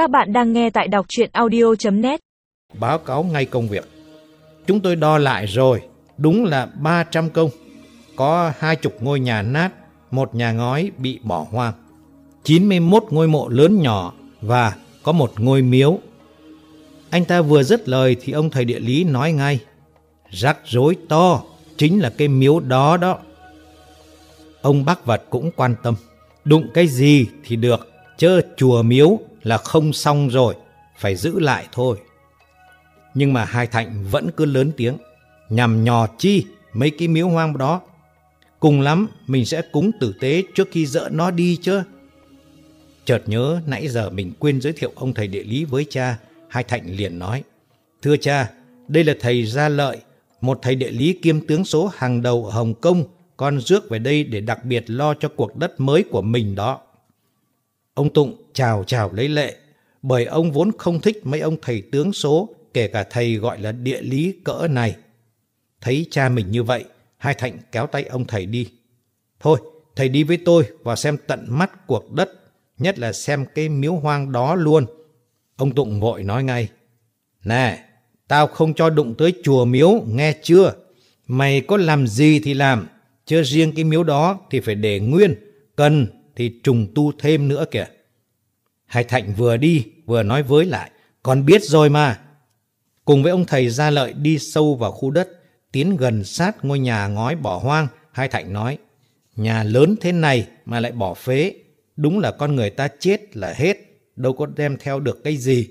Các bạn đang nghe tại đọc chuyện audio.net báo cáo ngay công việc. Chúng tôi đo lại rồi, đúng là 300 công. Có hai chục ngôi nhà nát, một nhà ngói bị bỏ hoang. 91 ngôi mộ lớn nhỏ và có một ngôi miếu. Anh ta vừa dứt lời thì ông thầy địa lý nói ngay. Rắc rối to, chính là cái miếu đó đó. Ông bác vật cũng quan tâm. Đụng cái gì thì được, chớ chùa miếu là không xong rồi, phải giữ lại thôi. Nhưng mà hai thạnh vẫn cứ lớn tiếng, nhằm nhò chi mấy cái miếu hoang đó. Cùng lắm mình sẽ cúng tử tế trước khi dỡ nó đi chứ. Chợt nhớ nãy giờ mình quên giới thiệu ông thầy địa lý với cha, hai thạnh liền nói. Thưa cha, đây là thầy Gia Lợi, một thầy địa lý kiêm tướng số hàng đầu ở Hồng Kông, con rước về đây để đặc biệt lo cho cuộc đất mới của mình đó. Ông Tụng chào chào lấy lệ, bởi ông vốn không thích mấy ông thầy tướng số, kể cả thầy gọi là địa lý cỡ này. Thấy cha mình như vậy, hai thạnh kéo tay ông thầy đi. Thôi, thầy đi với tôi và xem tận mắt cuộc đất, nhất là xem cái miếu hoang đó luôn. Ông Tụng vội nói ngay. Nè, tao không cho đụng tới chùa miếu, nghe chưa? Mày có làm gì thì làm, chứ riêng cái miếu đó thì phải để nguyên, cần thì trùng tu thêm nữa kìa. Hải Thạnh vừa đi vừa nói với lại, con biết rồi mà. Cùng với ông thầy Gia Lợi đi sâu vào khu đất, tiến gần sát ngôi nhà ngói bỏ hoang, Hai Thạnh nói, nhà lớn thế này mà lại bỏ phế, đúng là con người ta chết là hết, đâu có đem theo được cái gì.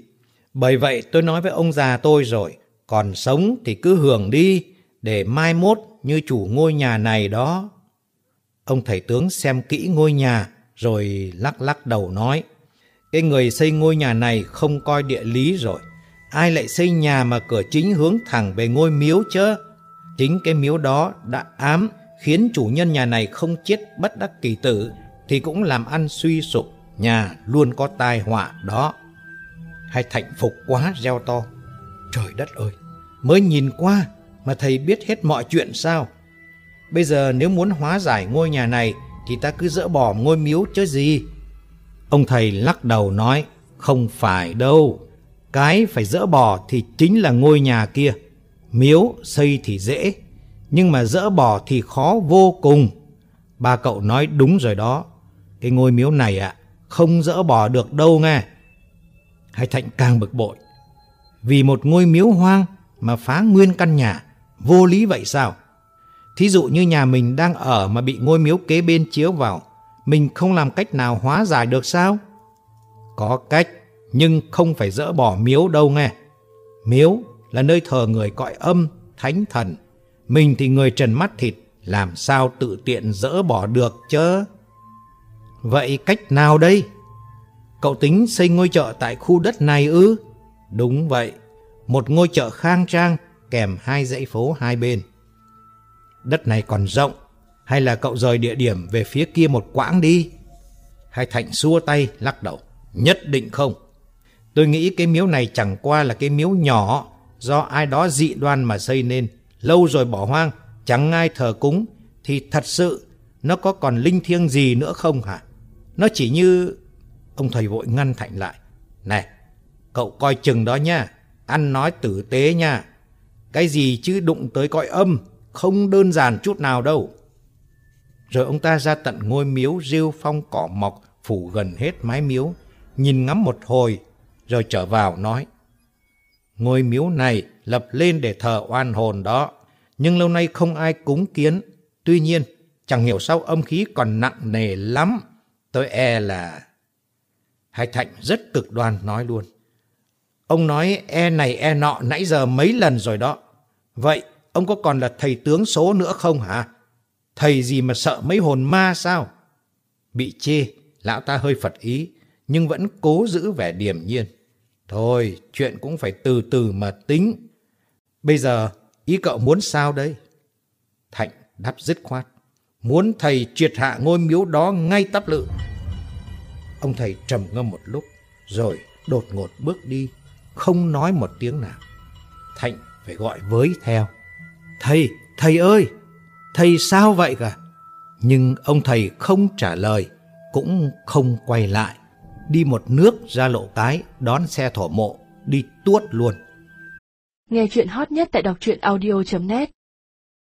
Bởi vậy tôi nói với ông già tôi rồi, còn sống thì cứ hưởng đi, để mai mốt như chủ ngôi nhà này đó. Ông thầy tướng xem kỹ ngôi nhà, rồi lắc lắc đầu nói, cái người xây ngôi nhà này không coi địa lý rồi. Ai lại xây nhà mà cửa chính hướng thẳng về ngôi miếu chứ? Chính cái miếu đó đã ám khiến chủ nhân nhà này không chết bất đắc kỳ tử thì cũng làm ăn suy sụp, nhà luôn có tai họa đó. Hai thạnh phục quá reo to. Trời đất ơi, mới nhìn qua mà thầy biết hết mọi chuyện sao? Bây giờ nếu muốn hóa giải ngôi nhà này thì ta cứ dỡ bỏ ngôi miếu chứ gì? Ông thầy lắc đầu nói, không phải đâu. Cái phải dỡ bỏ thì chính là ngôi nhà kia. Miếu xây thì dễ, nhưng mà dỡ bỏ thì khó vô cùng. Ba cậu nói đúng rồi đó. Cái ngôi miếu này ạ, không dỡ bỏ được đâu nghe. Hai Thạnh càng bực bội. Vì một ngôi miếu hoang mà phá nguyên căn nhà, vô lý vậy sao? Thí dụ như nhà mình đang ở mà bị ngôi miếu kế bên chiếu vào, mình không làm cách nào hóa giải được sao? Có cách, nhưng không phải dỡ bỏ miếu đâu nghe. Miếu là nơi thờ người cõi âm, thánh thần. Mình thì người trần mắt thịt, làm sao tự tiện dỡ bỏ được chứ? Vậy cách nào đây? Cậu tính xây ngôi chợ tại khu đất này ư? Đúng vậy, một ngôi chợ khang trang kèm hai dãy phố hai bên. Đất này còn rộng, hay là cậu rời địa điểm về phía kia một quãng đi? Hai Thạnh xua tay lắc đầu. Nhất định không. Tôi nghĩ cái miếu này chẳng qua là cái miếu nhỏ do ai đó dị đoan mà xây nên. Lâu rồi bỏ hoang, chẳng ai thờ cúng. Thì thật sự nó có còn linh thiêng gì nữa không hả? Nó chỉ như... Ông thầy vội ngăn Thạnh lại. Này, cậu coi chừng đó nha. Ăn nói tử tế nha. Cái gì chứ đụng tới cõi âm, không đơn giản chút nào đâu. Rồi ông ta ra tận ngôi miếu rêu phong cỏ mọc phủ gần hết mái miếu, nhìn ngắm một hồi, rồi trở vào nói. Ngôi miếu này lập lên để thờ oan hồn đó, nhưng lâu nay không ai cúng kiến. Tuy nhiên, chẳng hiểu sao âm khí còn nặng nề lắm. Tôi e là... Hai Thạnh rất cực đoan nói luôn. Ông nói e này e nọ nãy giờ mấy lần rồi đó. Vậy ông có còn là thầy tướng số nữa không hả? Thầy gì mà sợ mấy hồn ma sao? Bị chê, lão ta hơi phật ý, nhưng vẫn cố giữ vẻ điềm nhiên. Thôi, chuyện cũng phải từ từ mà tính. Bây giờ, ý cậu muốn sao đây? Thạnh đáp dứt khoát. Muốn thầy triệt hạ ngôi miếu đó ngay tắp lự. Ông thầy trầm ngâm một lúc, rồi đột ngột bước đi, không nói một tiếng nào. Thạnh phải gọi với theo. Thầy, thầy ơi! Thầy sao vậy cả? Nhưng ông thầy không trả lời, cũng không quay lại. đi một nước ra lộ cái, đón xe thổ mộ, đi tuốt luôn. Nghe chuyện hot nhất tại đọc truyện audio.net